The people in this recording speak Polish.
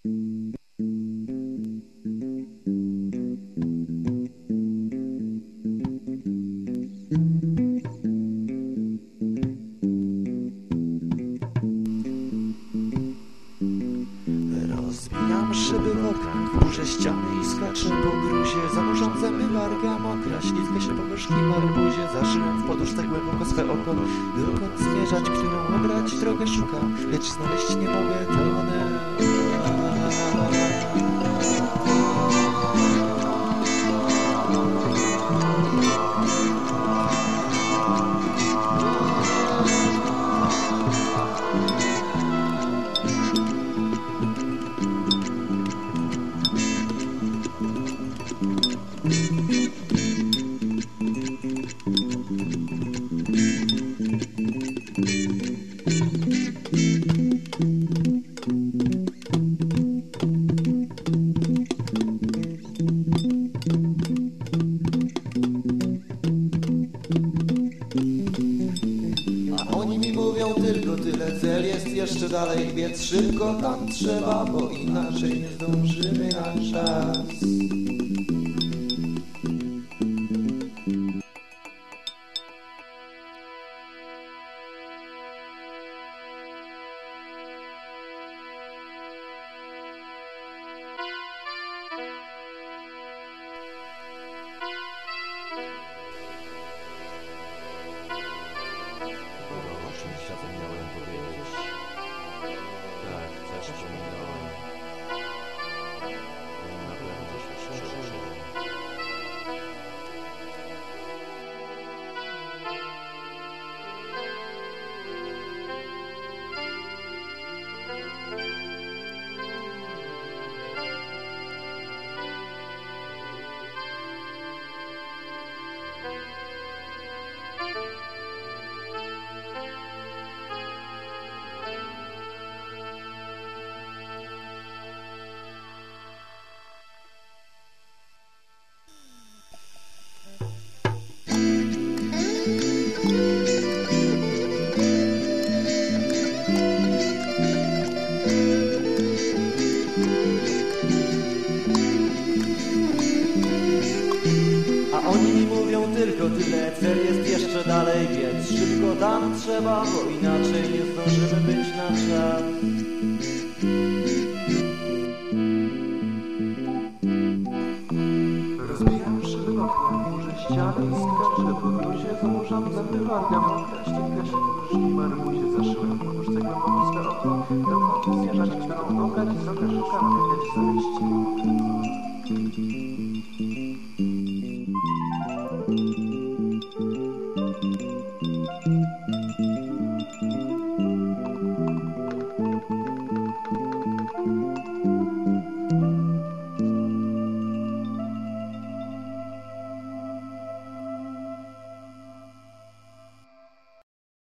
Rozbijam szyby w oknach, burzę ściany i skaczę po gruzie. Zanurzam zęby warga mokra, ślizgę się po gorzkim arbuzie Zaszyłem w poduszce głęboko swe oko Dokąd zmierzać, którą obrać drogę szukam. Lecz znaleźć nie mogę, to one love. Mi mówią tylko tyle, cel jest jeszcze dalej, więc szybko tam trzeba, bo inaczej nie zdążymy na czas. Oni mi mówią tylko tyle, cel jest jeszcze dalej, więc szybko tam trzeba, bo inaczej nie zdążymy być na czas. Rozbijam szyby oknach, burzę ściany i skaczę po gruzie, zanurzam zęby warga mokra, ściska się po gorzkim arbuzie, zaszyłem w poduszce głęboko swe oko, dokąd zmierzać, którą obrać, drogę szukam, lecz nie mogę. Thank you.